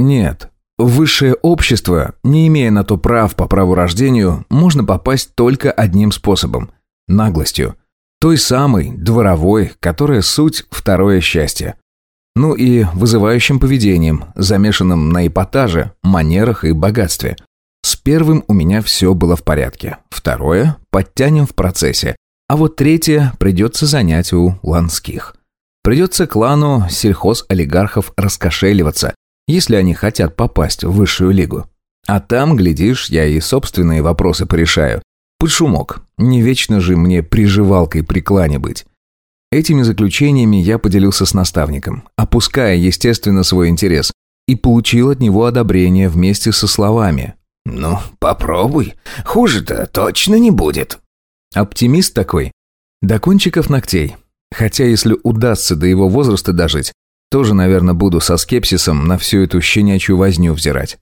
Нет. Высшее общество, не имея на то прав по праву рождению, можно попасть только одним способом – наглостью. Той самой, дворовой, которая суть второе счастье. Ну и вызывающим поведением, замешанным на эпатаже, манерах и богатстве. С первым у меня все было в порядке. Второе – подтянем в процессе. А вот третье придется занять у ланских. Придется клану сельхозолигархов раскошеливаться, если они хотят попасть в высшую лигу. А там, глядишь, я и собственные вопросы порешаю. Под шумок. Не вечно же мне приживалкой при клане быть. Этими заключениями я поделился с наставником, опуская, естественно, свой интерес, и получил от него одобрение вместе со словами. «Ну, попробуй. Хуже-то точно не будет». Оптимист такой. До кончиков ногтей. Хотя, если удастся до его возраста дожить, тоже, наверное, буду со скепсисом на всю эту щенячью возню взирать.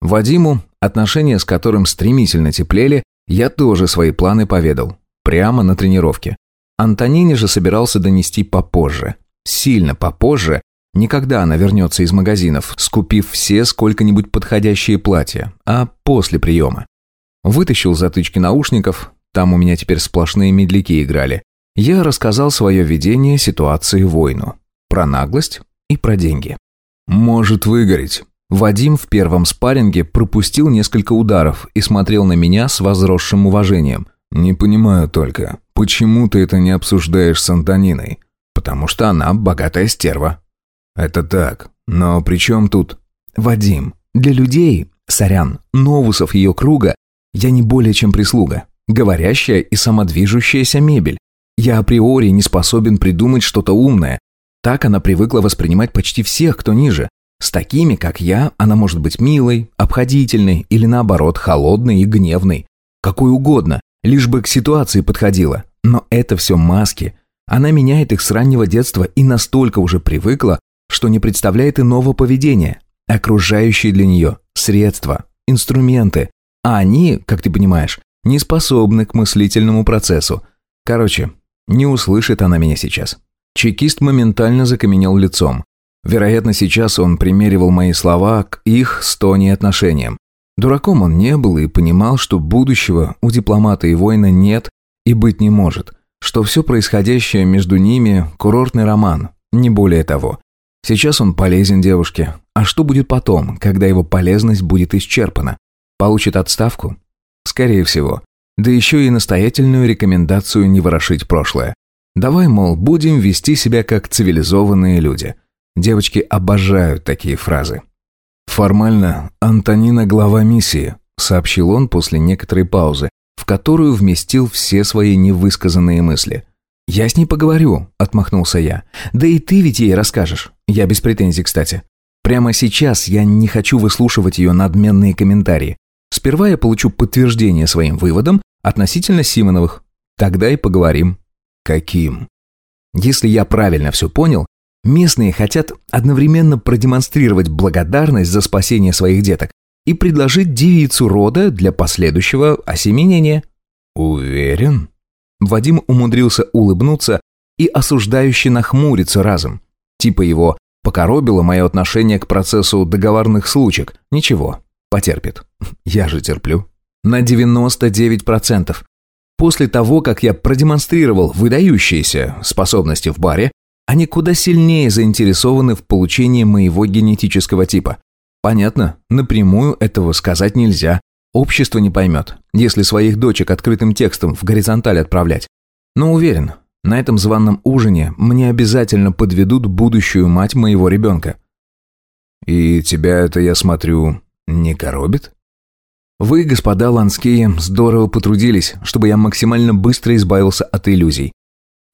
Вадиму, отношения с которым стремительно теплели, я тоже свои планы поведал. Прямо на тренировке. Антонине же собирался донести попозже. Сильно попозже, не когда она вернется из магазинов, скупив все сколько-нибудь подходящие платья, а после приема. Вытащил затычки наушников, там у меня теперь сплошные медляки играли. Я рассказал свое видение ситуации войну. Про наглость и про деньги. «Может выгореть». Вадим в первом спарринге пропустил несколько ударов и смотрел на меня с возросшим уважением. «Не понимаю только, почему ты это не обсуждаешь с Антониной? Потому что она богатая стерва». «Это так, но при чем тут...» «Вадим, для людей, сорян, новусов ее круга, я не более чем прислуга, говорящая и самодвижущаяся мебель. Я априори не способен придумать что-то умное. Так она привыкла воспринимать почти всех, кто ниже. С такими, как я, она может быть милой, обходительной или наоборот, холодной и гневной. Какой угодно, лишь бы к ситуации подходила. Но это все маски. Она меняет их с раннего детства и настолько уже привыкла, что не представляет иного поведения. Окружающие для нее средства, инструменты. А они, как ты понимаешь, не способны к мыслительному процессу. Короче, не услышит она меня сейчас. Чекист моментально закаменел лицом. Вероятно, сейчас он примеривал мои слова к их с Тони отношениям. Дураком он не был и понимал, что будущего у дипломата и воина нет и быть не может, что все происходящее между ними – курортный роман, не более того. Сейчас он полезен девушке, а что будет потом, когда его полезность будет исчерпана? Получит отставку? Скорее всего. Да еще и настоятельную рекомендацию не ворошить прошлое. Давай, мол, будем вести себя как цивилизованные люди. Девочки обожают такие фразы. «Формально, Антонина глава миссии», — сообщил он после некоторой паузы, в которую вместил все свои невысказанные мысли. «Я с ней поговорю», — отмахнулся я. «Да и ты ведь ей расскажешь. Я без претензий, кстати. Прямо сейчас я не хочу выслушивать ее надменные комментарии. Сперва я получу подтверждение своим выводам относительно Симоновых. Тогда и поговорим». «Каким?» Если я правильно все понял, Местные хотят одновременно продемонстрировать благодарность за спасение своих деток и предложить девицу рода для последующего осеменения. Уверен? Вадим умудрился улыбнуться и осуждающе нахмуриться разом. Типа его покоробило мое отношение к процессу договорных случаев. Ничего, потерпит. Я же терплю. На 99%. После того, как я продемонстрировал выдающиеся способности в баре, они куда сильнее заинтересованы в получении моего генетического типа. Понятно, напрямую этого сказать нельзя. Общество не поймет, если своих дочек открытым текстом в горизонталь отправлять. Но уверен, на этом званном ужине мне обязательно подведут будущую мать моего ребенка. И тебя это, я смотрю, не коробит? Вы, господа Ланские, здорово потрудились, чтобы я максимально быстро избавился от иллюзий.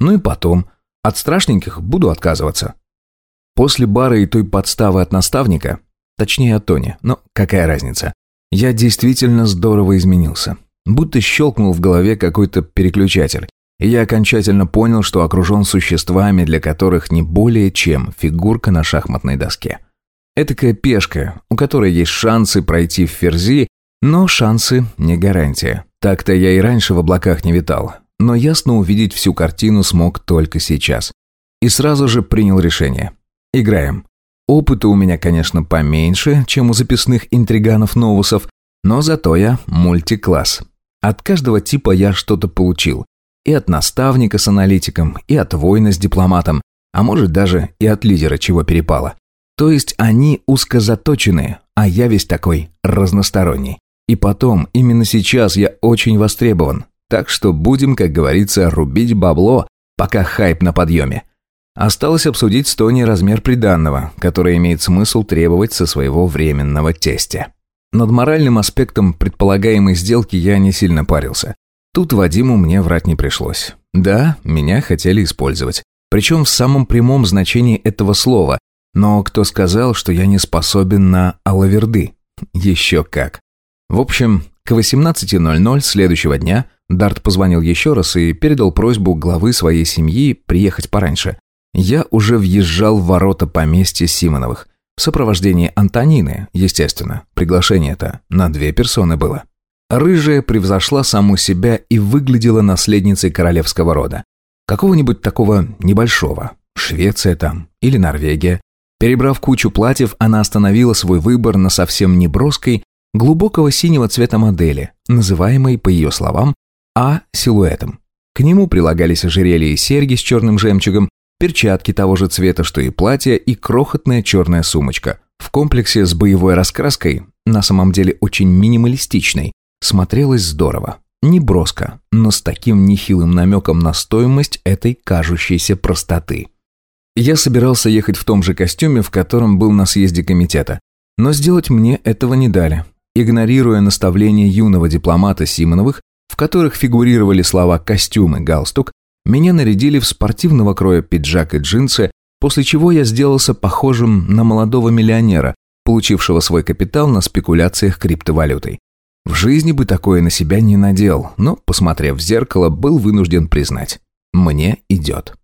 Ну и потом, от страшненьких буду отказываться. После бара и той подставы от наставника, точнее от Тони, но какая разница, я действительно здорово изменился. Будто щелкнул в голове какой-то переключатель. И я окончательно понял, что окружен существами, для которых не более чем фигурка на шахматной доске. Этакая пешка, у которой есть шансы пройти в ферзи, но шансы не гарантия. Так-то я и раньше в облаках не витал но ясно увидеть всю картину смог только сейчас. И сразу же принял решение. Играем. Опыта у меня, конечно, поменьше, чем у записных интриганов-новусов, но зато я мультикласс. От каждого типа я что-то получил. И от наставника с аналитиком, и от воина с дипломатом, а может даже и от лидера чего перепало. То есть они узкозаточенные, а я весь такой разносторонний. И потом, именно сейчас я очень востребован. Так что будем, как говорится, рубить бабло, пока хайп на подъеме. Осталось обсудить с Тони размер приданного, который имеет смысл требовать со своего временного тестя. Над моральным аспектом предполагаемой сделки я не сильно парился. Тут Вадиму мне врать не пришлось. Да, меня хотели использовать. Причем в самом прямом значении этого слова. Но кто сказал, что я не способен на алаверды? Еще как. В общем, к 18.00 следующего дня Дарт позвонил еще раз и передал просьбу главы своей семьи приехать пораньше. Я уже въезжал в ворота поместья Симоновых. В сопровождении Антонины, естественно. Приглашение это на две персоны было. Рыжая превзошла саму себя и выглядела наследницей королевского рода. Какого-нибудь такого небольшого. Швеция там или Норвегия. Перебрав кучу платьев, она остановила свой выбор на совсем неброской, глубокого синего цвета модели, называемой, по ее словам, А-силуэтом. К нему прилагались ожерелья и серьги с черным жемчугом, перчатки того же цвета, что и платье, и крохотная черная сумочка. В комплексе с боевой раскраской, на самом деле очень минималистичной, смотрелось здорово. Не броско, но с таким нехилым намеком на стоимость этой кажущейся простоты. Я собирался ехать в том же костюме, в котором был на съезде комитета. Но сделать мне этого не дали. Игнорируя наставления юного дипломата Симоновых, в которых фигурировали слова «костюм» и «галстук», меня нарядили в спортивного кроя пиджак и джинсы, после чего я сделался похожим на молодого миллионера, получившего свой капитал на спекуляциях криптовалютой. В жизни бы такое на себя не надел, но, посмотрев в зеркало, был вынужден признать – мне идет.